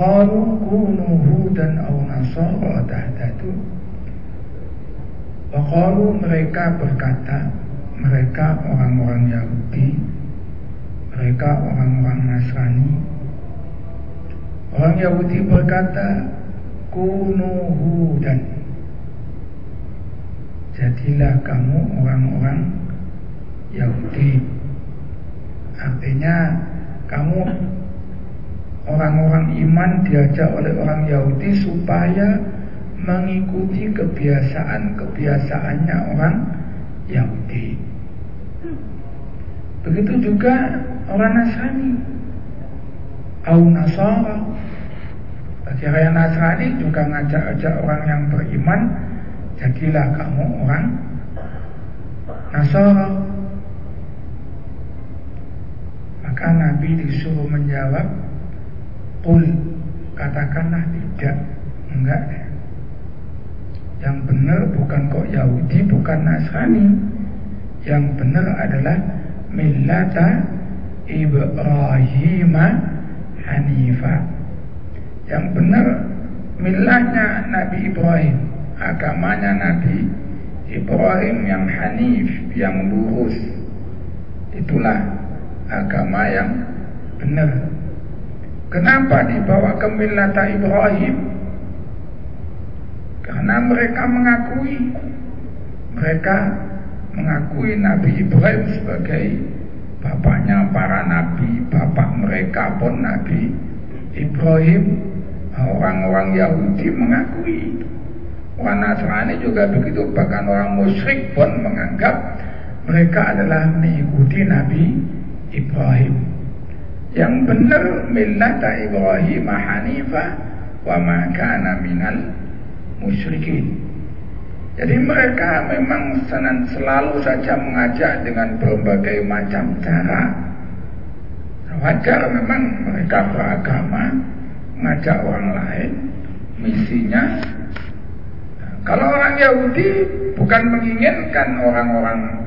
qalu kunu hudan aw nasara tahtadu. Wa qalu mereka berkata mereka orang-orang Yahudi mereka orang-orang Nasrani. Orang Yahudi berkata kunu hudan. Jadilah kamu orang-orang Yahudi. Artinya kamu kebiasaan-kebiasaannya orang Yahudi. Begitu juga orang Nasrani. Au Nasara. Bagi orang Nasrani juga ngajak-ajak orang yang beriman, jadilah kamu orang Nasara. Maka Nabi disuruh menjawab, Qul, katakanlah tidak, enggak yang benar bukan kok Yahudi, bukan Nasrani. Yang benar adalah millata Ibrahim Hanifa. Yang benar milahnya Nabi Ibrahim, agamanya Nabi Ibrahim yang Hanif, yang lurus. Itulah agama yang benar. Kenapa dibawa ke millata Ibrahim? Karena mereka mengakui mereka mengakui Nabi Ibrahim sebagai bapaknya para nabi, bapak mereka pun Nabi Ibrahim. Orang-orang Yahudi mengakui Orang Nasrani juga begitu Bahkan orang musyrik pun menganggap Mereka adalah mengikuti Nabi Ibrahim Yang benar Millata Ibrahim Hanifah Wa makana minal musyrikin. Jadi mereka memang senang selalu saja mengajak dengan berbagai macam cara. Wajar memang mereka beragama, ngajak orang lain misinya kalau orang Yahudi bukan menginginkan orang-orang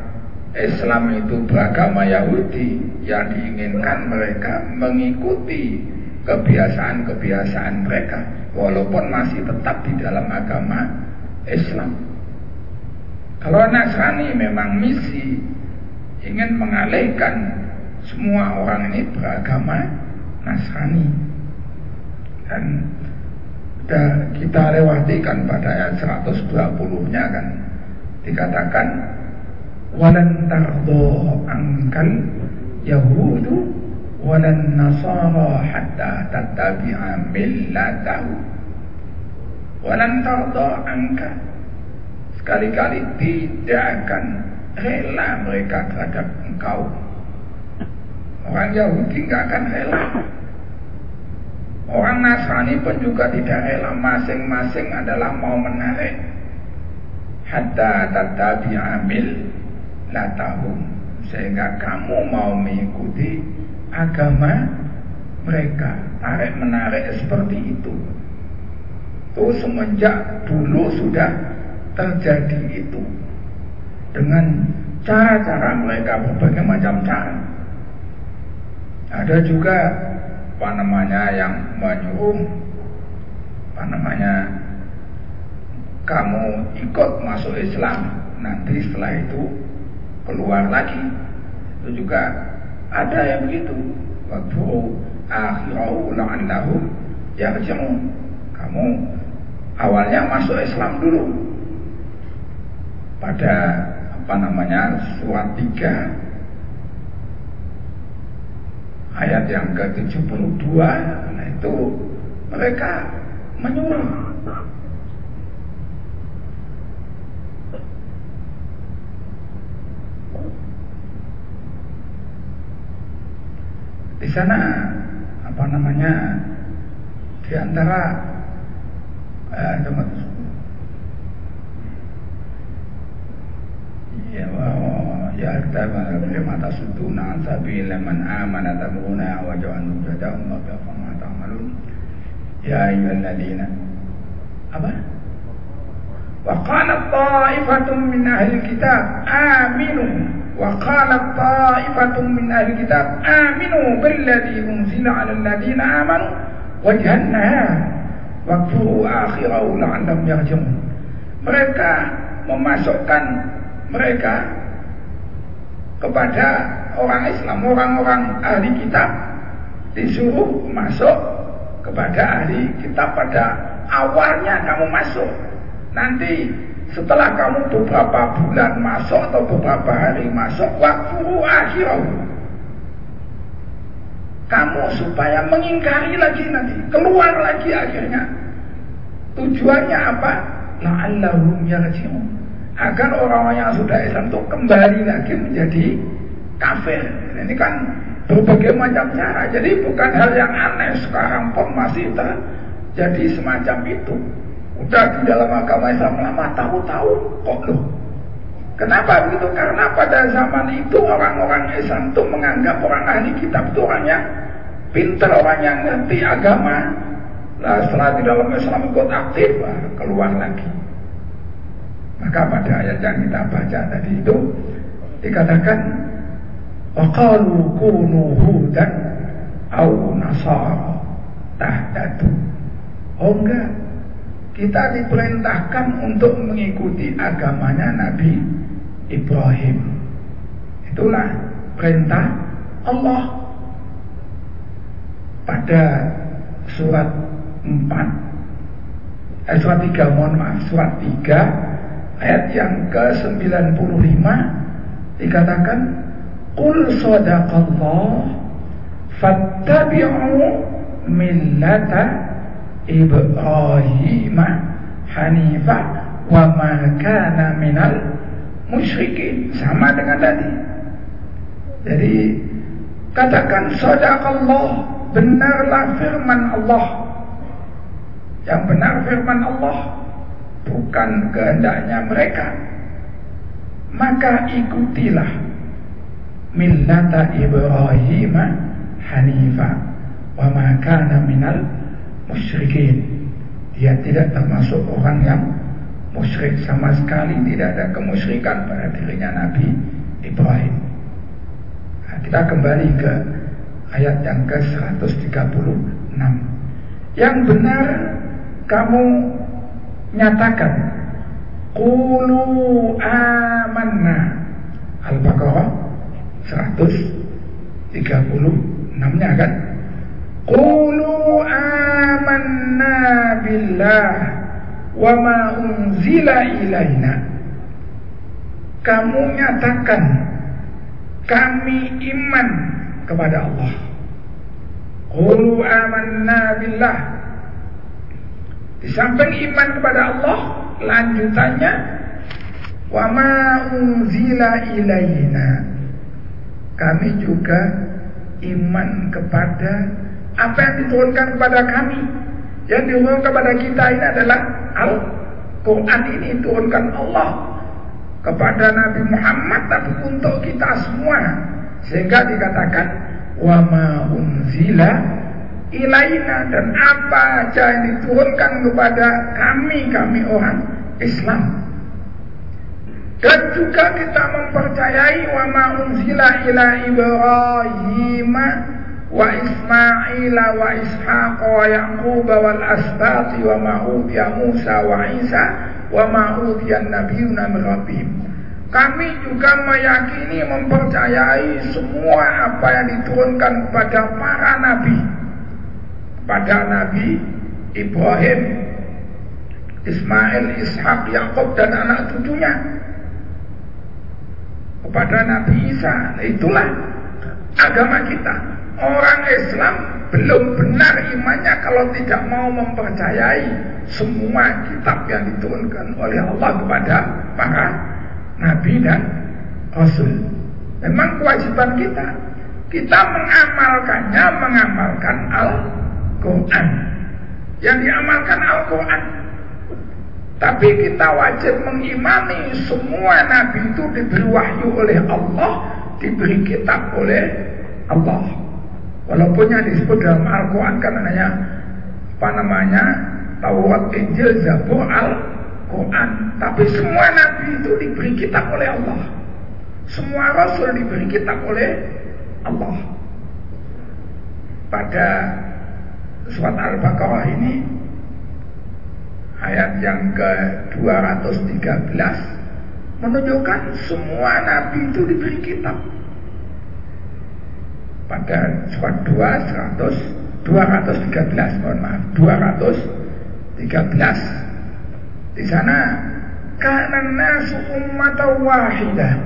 Islam itu beragama Yahudi yang diinginkan mereka mengikuti kebiasaan-kebiasaan mereka walaupun masih tetap di dalam agama Islam. Kalau Nasrani memang misi ingin mengalihkan semua orang ini beragama Nasrani dan kita lewati kan pada ayat 120-nya kan dikatakan walan tardo angkal yahudu walan nasara hatta tattabi'a millatahu. Walan tardo angkal. Sekali-kali tidak akan rela mereka terhadap engkau. Orang Yahudi nggak akan rela. Orang Nasrani pun juga tidak rela. Masing-masing adalah mau menarik. Hatta tatabi amil latahum sehingga kamu mau mengikuti agama mereka. Tarik menarik seperti itu. Itu semenjak dulu sudah terjadi itu. Dengan cara-cara mereka berbagai macam cara. Ada juga apa namanya yang menyuruh apa namanya kamu ikut masuk Islam. Nanti setelah itu keluar lagi. Itu juga ada yang begitu. Waktu akhirau la'allahum yarji'un. Kamu awalnya masuk Islam dulu. Pada apa namanya surat 3 ayat yang ke-72 nah itu mereka menyuruh di sana apa namanya di antara eh, ya lima tasuduna sabil man amana tamuna wa ja'alnu jada'um wa ma ta'malun ya ayyuhalladzina apa? Wa qalat ta'ifatun min ahli kitab aminu yarji'un mereka memasukkan mereka kepada orang Islam, orang-orang ahli kitab disuruh masuk kepada ahli kitab pada awalnya kamu masuk. Nanti setelah kamu beberapa bulan masuk atau beberapa hari masuk waktu akhir kamu supaya mengingkari lagi nanti keluar lagi akhirnya tujuannya apa la'allahum yarji'un agar orang-orang yang sudah Islam itu kembali lagi menjadi kafir. Ini kan berbagai macam cara. Jadi bukan hal yang aneh sekarang pun masih terjadi semacam itu. Udah di dalam agama Islam lama tahu-tahu kok loh. Kenapa begitu? Karena pada zaman itu orang-orang Islam itu menganggap orang ahli kitab itu orangnya pintar, orang yang ngerti agama. Lah setelah di dalam Islam ikut aktif, keluar lagi. Maka pada ayat yang kita baca tadi itu dikatakan waqalu kunu hudan au nasara tahtatu. Oh enggak. Kita diperintahkan untuk mengikuti agamanya Nabi Ibrahim. Itulah perintah Allah pada surat 4 eh, surat 3 mohon maaf surat 3 ayat yang ke-95 dikatakan Qul sadaqallah fattabi'u millata Ibrahim hanifa wa ma kana minal musyrikin. Sama dengan tadi. Jadi katakan sadaqallah benarlah firman Allah. Yang benar firman Allah bukan kehendaknya mereka. Maka ikutilah millata Ibrahim hanifa wa ma minal musyrikin. Dia tidak termasuk orang yang musyrik sama sekali, tidak ada kemusyrikan pada dirinya Nabi Ibrahim. Nah, kita kembali ke ayat yang ke-136. Yang benar kamu nyatakan Qulu amanna Al-Baqarah 136-nya kan Qulu billah wa ma unzila ilaina Kamu nyatakan kami iman kepada Allah. Qulu amanna billah. Di samping iman kepada Allah, lanjutannya wa ma unzila ilaina. Kami juga iman kepada apa yang diturunkan kepada kami. Yang diturunkan kepada kita ini adalah Al-Quran ini diturunkan Allah kepada Nabi Muhammad tapi untuk kita semua. Sehingga dikatakan wa ma unzila ilaina dan apa aja yang diturunkan kepada kami kami orang Islam. Dan juga kita mempercayai wa ma unzila ila Ibrahim Yaqub wal asbaq wa ma Musa wa Isa wa utiya nabiyuna min rabbihim. Kami juga meyakini mempercayai semua apa yang diturunkan kepada para nabi. Kepada Nabi Ibrahim, Ismail, Ishak, Yakub dan anak cucunya. Kepada Nabi Isa. Nah, itulah agama kita. Orang Islam belum benar imannya kalau tidak mau mempercayai semua kitab yang diturunkan oleh Allah kepada para nabi dan rasul. Memang kewajiban kita. Kita mengamalkannya, mengamalkan Al-Quran. Yang diamalkan Al-Quran. Tapi kita wajib mengimani semua nabi itu diberi wahyu oleh Allah, diberi kitab oleh Allah. Walaupun yang disebut dalam Al-Quran kan hanya apa namanya Taurat, Injil, Zabur, Al-Quran. Tapi semua nabi itu diberi kitab oleh Allah. Semua rasul diberi kitab oleh Allah. Pada surat Al-Baqarah ini ayat yang ke-213 menunjukkan semua nabi itu diberi kitab. Pada surat 2 100 213 mohon maaf 213 di sana kana nasu ummatan wahidah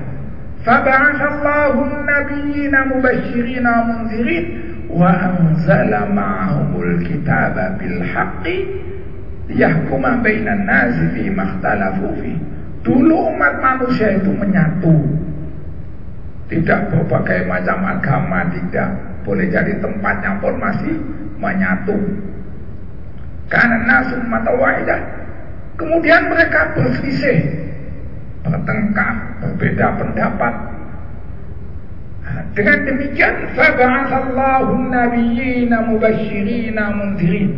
mubasysyirin wa munzirin wa anzala ma'ahumul kitaba bil haqqi liyahkuma bainan nasi fi makhtalafu fi. Dulu umat manusia itu menyatu tidak berbagai macam agama tidak boleh jadi tempatnya pun masih menyatu. Karena nasum mata waidah kemudian mereka berselisih bertengkar berbeda pendapat. Nah, dengan demikian fab'atsallahu nabiyyina mubasysyirina mundzirin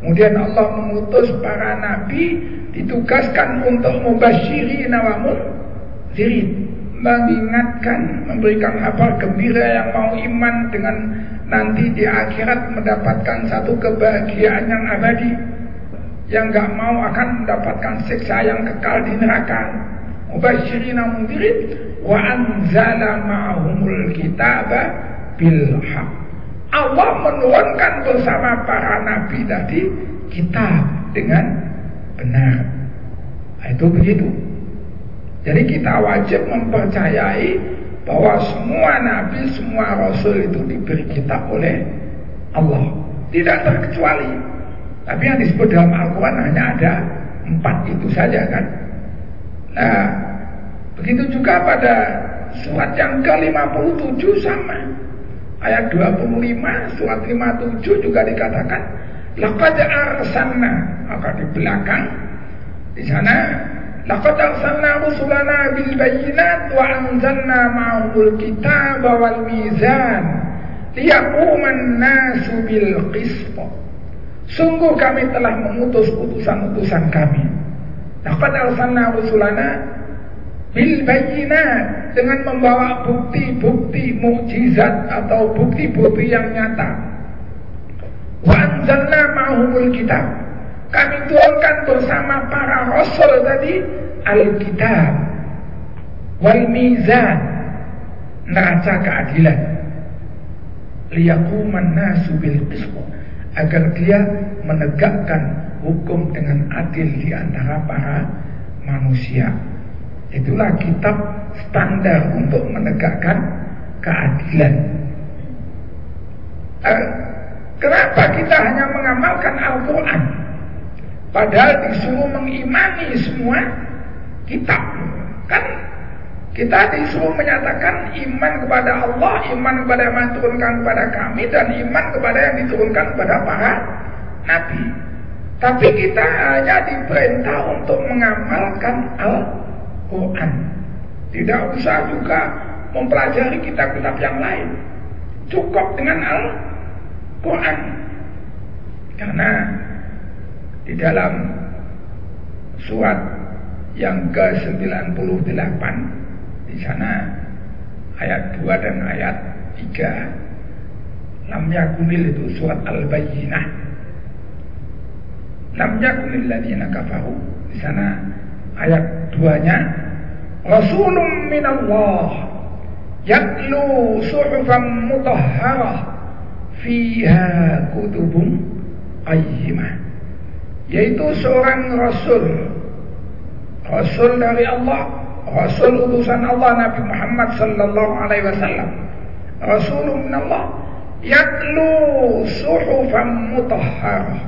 kemudian Allah mengutus para nabi ditugaskan untuk mubasysyirina wa mundzirin mengingatkan, memberikan kabar gembira yang mau iman dengan nanti di akhirat mendapatkan satu kebahagiaan yang abadi yang gak mau akan mendapatkan siksa yang kekal di neraka. Mubashirina mundirin wa anzala ma'ahumul kitaba bil haq. Allah menurunkan bersama para nabi tadi kitab dengan benar. Nah, itu begitu jadi kita wajib mempercayai bahwa semua nabi, semua rasul itu diberi kitab oleh Allah. Tidak terkecuali. Tapi yang disebut dalam Al-Quran hanya ada empat itu saja kan. Nah, begitu juga pada surat yang ke-57 sama. Ayat 25, surat 57 juga dikatakan Laqad arsalna maka di belakang di sana Laqad arsalna rusulana bil bayyinat wa anzalna ma'ahul kitaba wal mizan liyaquman nasu bil qist. Sungguh kami telah mengutus utusan-utusan kami. Laqad arsalna rusulana bil bayyinat dengan membawa bukti-bukti mukjizat atau bukti-bukti yang nyata. Wa anzalna ma'humul kitab. Kami turunkan bersama para rasul tadi Alkitab wal mizan neraca keadilan liyaquman nasu bil agar dia menegakkan hukum dengan adil di antara para manusia. Itulah kitab standar untuk menegakkan keadilan. Eh, kenapa kita hanya mengamalkan Al-Quran? Padahal disuruh mengimani semua kitab. Kan kita disuruh menyatakan iman kepada Allah, iman kepada yang diturunkan kepada kami, dan iman kepada yang diturunkan kepada para nabi. Tapi kita hanya diperintah untuk mengamalkan Al-Quran. Tidak usah juga mempelajari kitab-kitab yang lain. Cukup dengan Al-Quran. Karena di dalam surat yang ke-98. Di sana ayat 2 dan ayat 3 lam yakunil itu surat Al-Bayyinah. Lam yakunil ladina kafaru. Di sana ayat 2-nya Rasulun minallah yatlu suhufan mutahharah fiha kutubun qayyimah yaitu seorang rasul. Rasul dari Allah. Rasul utusan Allah Nabi Muhammad sallallahu alaihi wasallam. Rasulun minallah yatlu suhufan mutahharah.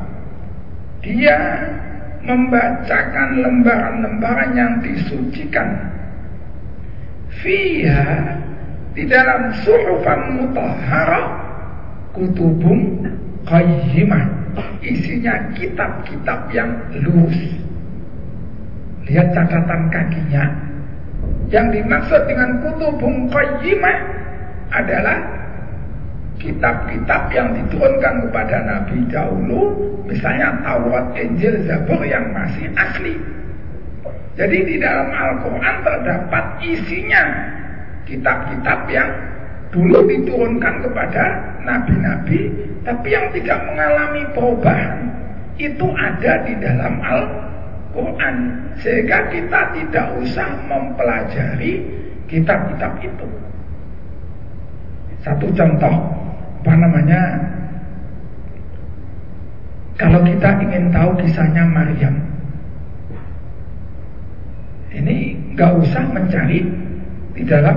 Dia membacakan lembaran-lembaran yang disucikan. Fiha di dalam suhufan mutahharah kutubun qayyimah. Isinya kitab-kitab yang lurus. Lihat catatan kakinya. Yang dimaksud dengan kutubun qayyimah adalah kitab-kitab yang diturunkan kepada Nabi dahulu, misalnya Taurat, Injil, Zabur yang masih asli. Jadi di dalam Al-Quran terdapat isinya kitab-kitab yang dulu diturunkan kepada nabi-nabi, tapi yang tidak mengalami perubahan. Itu ada di dalam Al-Quran. Sehingga kita tidak usah mempelajari kitab-kitab itu. Satu contoh apa namanya kalau kita ingin tahu kisahnya Maryam ini nggak usah mencari di dalam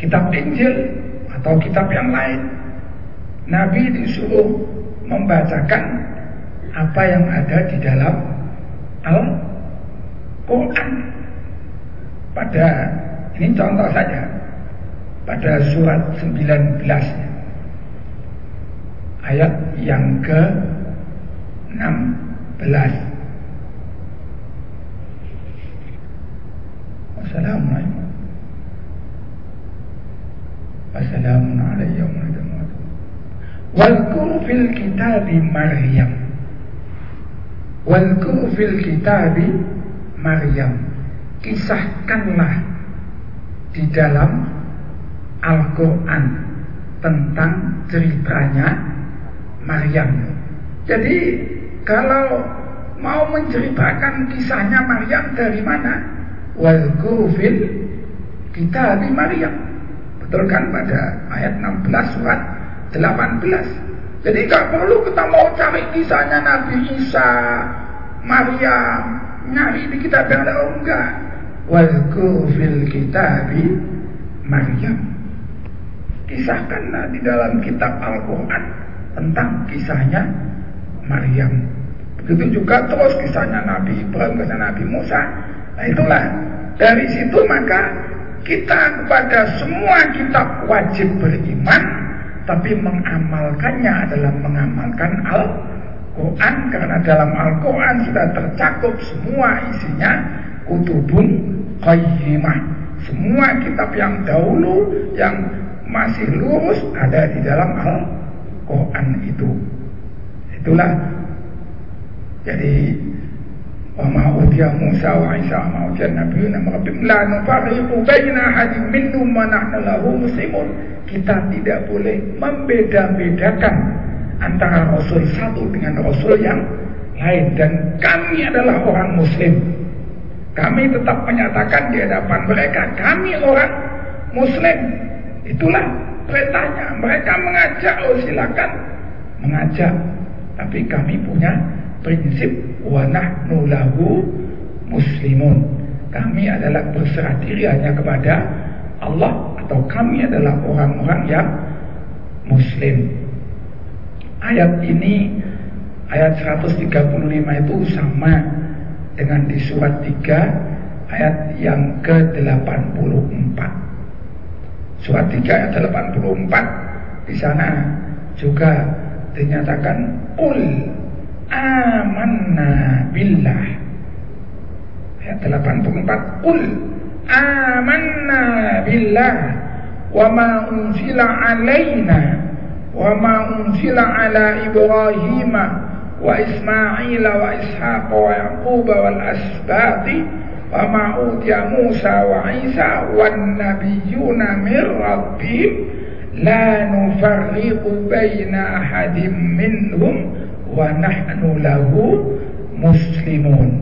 kitab Injil atau kitab yang lain Nabi disuruh membacakan apa yang ada di dalam Al-Quran. Pada ini contoh saja. Pada surat 19 ayat yang ke 16 Wassalamualaikum. Wassalamualaikum Walkur fil kitabi Maryam Walkur fil kitabi Maryam Kisahkanlah di dalam Al-Quran tentang ceritanya Maryam. Jadi kalau mau menceritakan kisahnya Maryam dari mana? Wal fil kita di Maryam. Betul kan pada ayat 16 surat 18. Jadi nggak perlu kita mau cari kisahnya Nabi Isa, Maryam, nyari di kitab yang ada oh enggak. Wal fil di Maryam. Kisahkanlah di dalam kitab Al-Quran tentang kisahnya Maryam. Begitu juga terus kisahnya Nabi Ibrahim, kisah Nabi Musa. Nah itulah dari situ maka kita kepada semua kitab wajib beriman, tapi mengamalkannya adalah mengamalkan Al-Quran karena dalam Al-Quran sudah tercakup semua isinya kutubun qayyimah. Semua kitab yang dahulu yang masih lurus ada di dalam Al-Quran itu. itulah jadi utiya Musa wa Isa ma utiya nabiyuna rabbim la nufarriqu baina ahadin minhum wa nahnu lahu muslimun kita tidak boleh membeda-bedakan antara rasul satu dengan rasul yang lain dan kami adalah orang muslim kami tetap menyatakan di hadapan mereka kami orang muslim itulah perintahnya mereka mengajak oh silakan mengajak tapi kami punya prinsip wanah nulahu muslimun. Kami adalah berserah diri hanya kepada Allah atau kami adalah orang-orang yang muslim. Ayat ini ayat 135 itu sama dengan di surat 3 ayat yang ke-84. Surat 3 ayat 84 di sana juga dinyatakan ul amanna billah ayat 84 qul amanna billah wa ma unzila alaina wa ma unzila ala ibrahim wa ismail wa ishaq wa yaqub wal asbati wa ma utiya musa wa isa wan nabiyyuna min rabbihim la nufarriqu baina ahadin minhum wa nahnu lahu muslimun.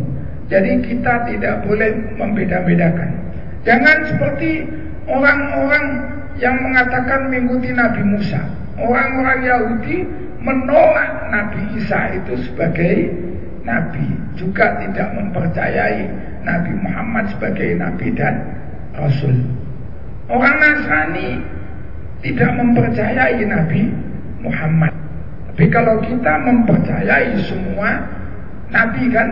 Jadi kita tidak boleh membeda-bedakan. Jangan seperti orang-orang yang mengatakan mengikuti Nabi Musa. Orang-orang Yahudi menolak Nabi Isa itu sebagai nabi, juga tidak mempercayai Nabi Muhammad sebagai nabi dan rasul. Orang Nasrani tidak mempercayai Nabi Muhammad. Tapi kalau kita mempercayai semua Nabi kan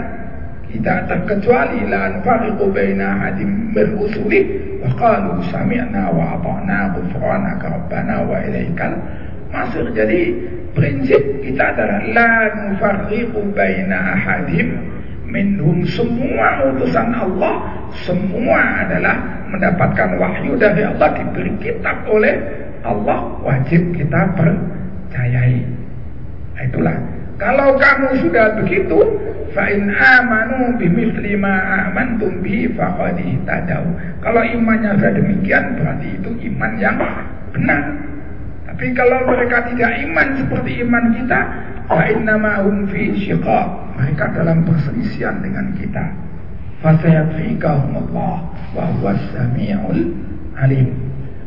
kita terkecuali la nufariqu baina hadim min rusuli wa qalu sami'na wa ata'na ghufranaka rabbana wa ilaikal masuk jadi prinsip kita adalah la nufariqu baina hadim minhum. Semua utusan Allah semua adalah mendapatkan wahyu dari Allah diberi kitab oleh Allah wajib kita percayai itulah. Kalau kamu sudah begitu fa in amanu bimithli ma amantum bi faqad ihtadaw. Kalau imannya sudah demikian berarti itu iman yang benar. Tapi kalau mereka tidak iman seperti iman kita fa innama hum fi syiqaq. Mereka dalam perselisihan dengan kita. Fa sayakfikahumullah wa huwas samiul alim.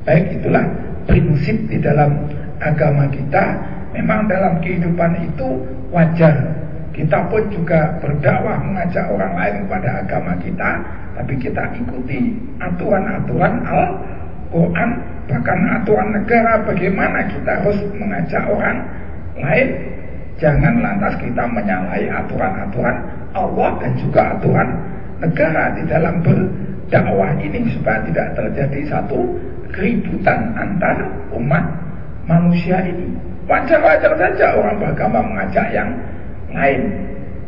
Baik itulah prinsip di dalam agama kita Memang dalam kehidupan itu wajar. Kita pun juga berdakwah mengajak orang lain kepada agama kita Tapi kita ikuti aturan-aturan Al-Quran Bahkan aturan negara bagaimana kita harus mengajak orang lain. Jangan lantas kita menyalahi aturan-aturan Allah dan juga aturan negara di dalam berdakwah ini Supaya tidak terjadi satu keributan antar umat manusia ini Wajar-wajar saja orang beragama mengajak yang lain.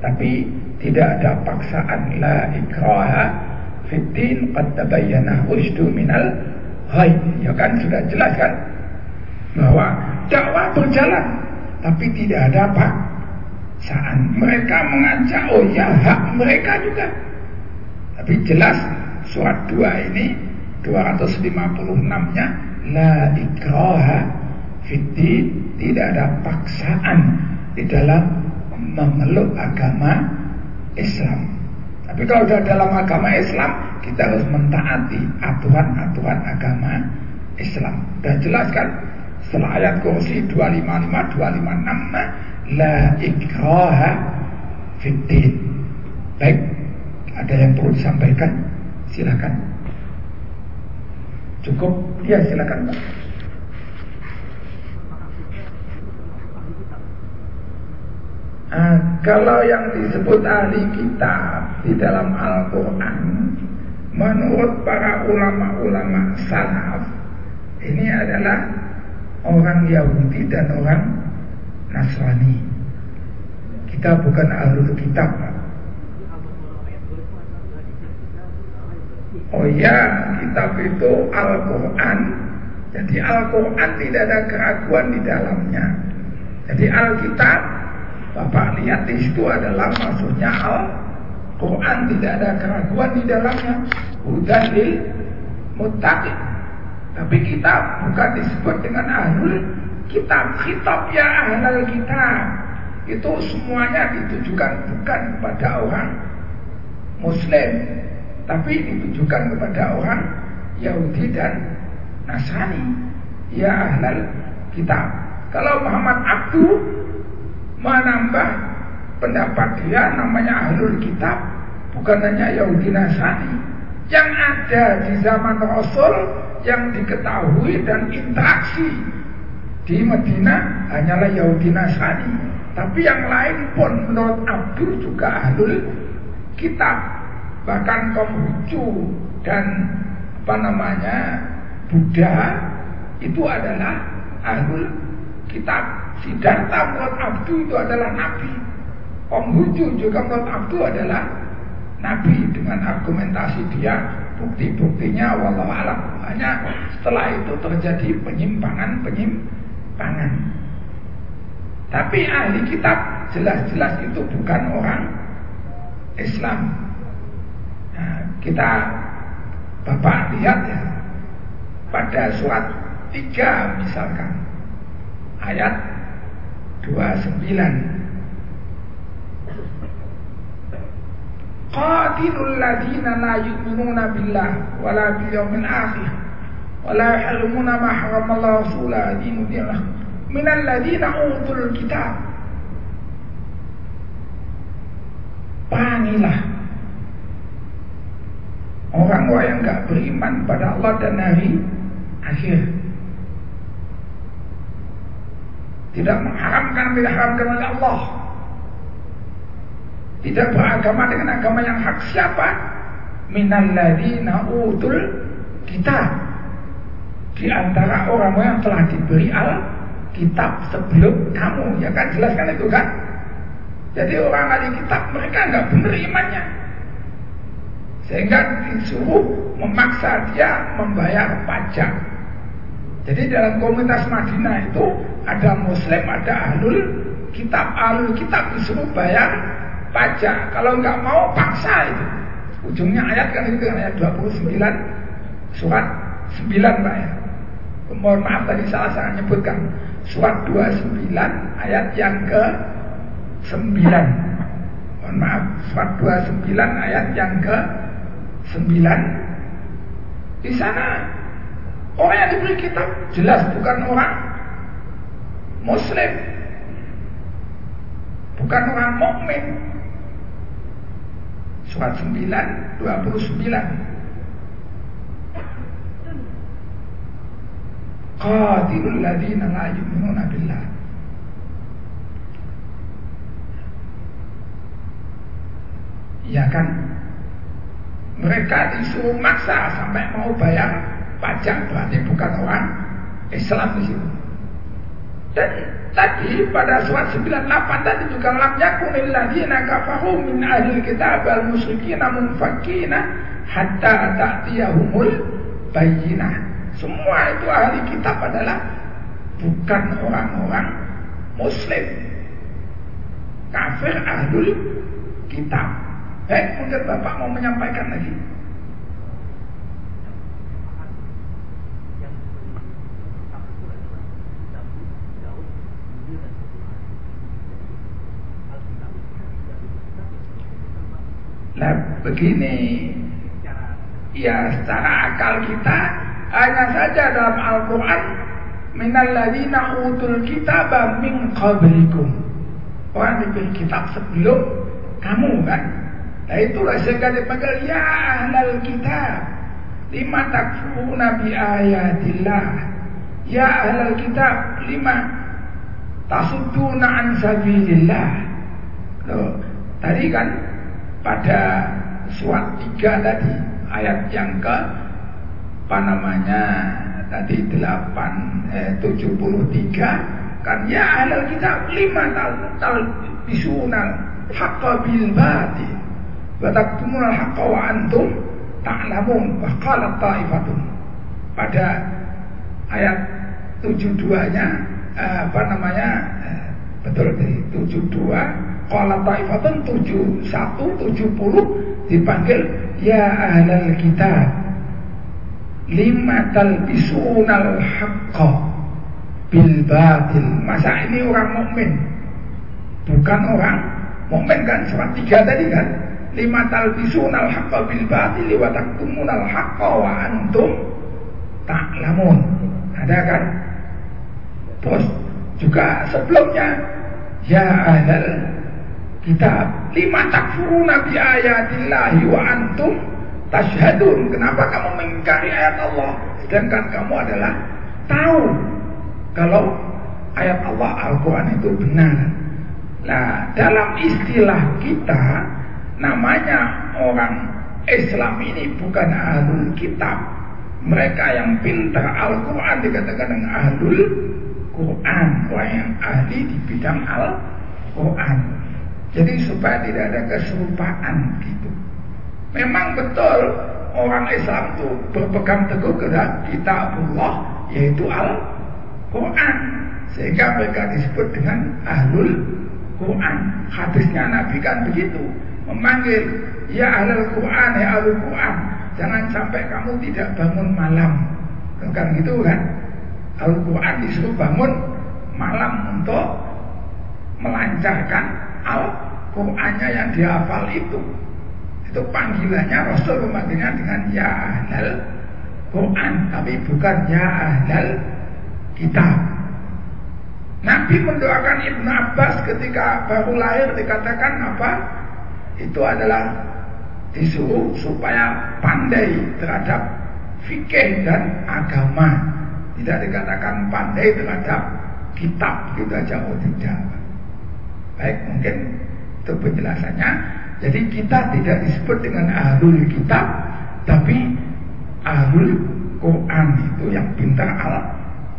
Tapi tidak ada paksaan la ikraha fitin qad tabayyana rusdu minal ghai. Ya kan sudah jelas kan bahwa dakwah berjalan tapi tidak ada paksaan. Mereka mengajak oh ya hak mereka juga. Tapi jelas surat 2 ini 256-nya la ikraha Fitin tidak ada paksaan di dalam memeluk agama Islam. Tapi kalau sudah dalam agama Islam, kita harus mentaati aturan-aturan agama Islam. Dan jelaskan setelah ayat kursi 255 256 la ikraha fitin. Baik, ada yang perlu disampaikan? Silakan. Cukup? Ya, silakan, Pak. Nah, kalau yang disebut ahli kitab di dalam Al-Quran Menurut para ulama-ulama salaf Ini adalah orang Yahudi dan orang Nasrani. Kita bukan ahli kitab Oh ya, kitab itu Al-Quran. Jadi Al-Quran tidak ada keraguan di dalamnya. Jadi Alkitab Bapak lihat di situ adalah maksudnya Al Quran tidak ada keraguan di dalamnya. Hudan lil muttaqin. Tapi kita bukan disebut dengan ahlul kitab. Kitab ya ahlul kitab. Itu semuanya ditujukan bukan kepada orang muslim. Tapi ditujukan kepada orang Yahudi dan Nasrani. Ya ahlul kitab. Kalau Muhammad Abdu menambah pendapat dia namanya ahlul kitab bukan hanya Yahudi Nasrani yang ada di zaman Rasul yang diketahui dan interaksi di Medina hanyalah Yahudi Nasrani. Tapi yang lain pun menurut Abdul juga ahlul kitab. Bahkan Konghucu dan apa namanya Buddha itu adalah ahlul kitab Siddhartha menurut Abdul itu adalah nabi. Konghucu juga menurut Abdul adalah Nabi dengan argumentasi dia bukti-buktinya walau alam. Hanya setelah itu terjadi penyimpangan-penyimpangan tapi ahli kitab jelas-jelas itu bukan orang Islam. Nah, kita Bapak lihat ya pada surat 3 misalkan ayat 29 qatilul ladina la yu'minuna billah wala bil yawmil akhir wala yahrimuna ma haramallahu rasulah dinu dinah minal ladina utul kitab. Pangilah orang-orang yang enggak beriman pada Allah dan hari akhir. Tidak mengharamkan diharamkan oleh Allah tidak beragama dengan agama yang hak siapa? Minalladina utul kitab. Di antara orang-orang yang telah diberi al kitab sebelum kamu. Ya kan jelaskan itu kan? Jadi orang ahli kitab mereka nggak benar imannya. Sehingga disuruh memaksa dia membayar pajak. Jadi dalam komunitas Madinah itu ada muslim, ada ahlul kitab. Ahlul kitab disuruh bayar pajak. Kalau nggak mau paksa itu. Ujungnya ayat kan itu ayat 29 surat 9 Pak ya. Mohon maaf tadi salah saya menyebutkan surat 29 ayat yang ke 9. Mohon maaf, surat 29 ayat yang ke 9. Di sana orang yang diberi kitab jelas bukan orang muslim. Bukan orang mukmin. Surat 9 29 Qatilul ladina la yu'minuna billah. Ya kan? Mereka disuruh maksa Sampai mau bayar pajak Berarti bukan orang Islam di situ Dan Tadi pada surat 98 tadi juga lam yakunil ladina kafaru min ahli kitab al musyrikina munfakina hatta ta'tiyahumul bayyinah. Semua itu ahli kitab adalah bukan orang-orang muslim. Kafir ahlul kitab. Baik, mungkin Bapak mau menyampaikan lagi. Nah begini. Ya secara akal kita Hanya saja dalam Al-Quran Minalladina utul kitab min qablikum. Orang diberi kitab sebelum kamu kan? Nah itulah sehingga dipanggil Ya ahlal kitab Lima takfuruna bi ayatillah? Ya ahlal kitab Lima Tasuduna an sabilillah? Loh, tadi kan pada surat 3 tadi ayat yang ke apa namanya tadi 8 eh, 73 kan ya ahlul kitab lima tahun tal bisunal haqqa bil batil. Wa taktumunal haqqa wa antum ta'lamun wa qala ta'ifatun pada ayat 72 nya eh, apa namanya eh, Betul dari 72 Qala ta'ifatun 71 70 dipanggil ya ahlal kitab lima talbisunal haqqa bil batil. Masa ini orang mukmin bukan orang mukmin kan surat tiga tadi kan lima talbisunal haqqa bil batil wa taktumunal haqqa wa antum ta'lamun. Ada kan? Terus juga sebelumnya ya ahlal kitab. Lima takfuruna bi ayatillahi wa antum tashhadun. Kenapa kamu mengingkari ayat Allah? Sedangkan kamu adalah tahu kalau ayat Allah Al-Quran itu benar. Nah dalam istilah kita namanya orang Islam ini bukan ahlul kitab. Mereka yang pintar Al-Quran dikatakan dengan ahlul Quran. Orang yang ahli di bidang Al-Quran jadi supaya tidak ada keserupaan gitu. Memang betul orang Islam itu berpegang teguh kepada kitab Allah yaitu Al-Quran. Sehingga mereka disebut dengan Ahlul Quran. Hadisnya Nabi kan begitu. Memanggil, ya Ahlul Quran, ya Ahlul Quran. Jangan sampai kamu tidak bangun malam. Kan gitu kan. Al-Quran disuruh bangun malam untuk melancarkan al Qurannya yang dihafal itu. Itu panggilannya Rasul memanggilnya dengan ya ahlal Quran tapi bukan ya ahlal kitab. Nabi mendoakan Ibnu Abbas ketika baru lahir dikatakan apa? Itu adalah disuruh supaya pandai terhadap fikih dan agama. Tidak dikatakan pandai terhadap kitab kita jauh tidak baik mungkin itu penjelasannya. Jadi kita tidak disebut dengan ahlul kitab, tapi ahlul Quran itu yang pintar al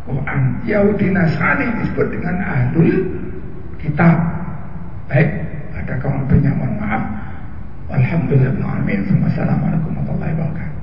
Quran. Yahudi Nasrani disebut dengan ahlul kitab. Baik, ada kawan punya mohon maaf. Alhamdulillah, Assalamualaikum warahmatullahi wabarakatuh.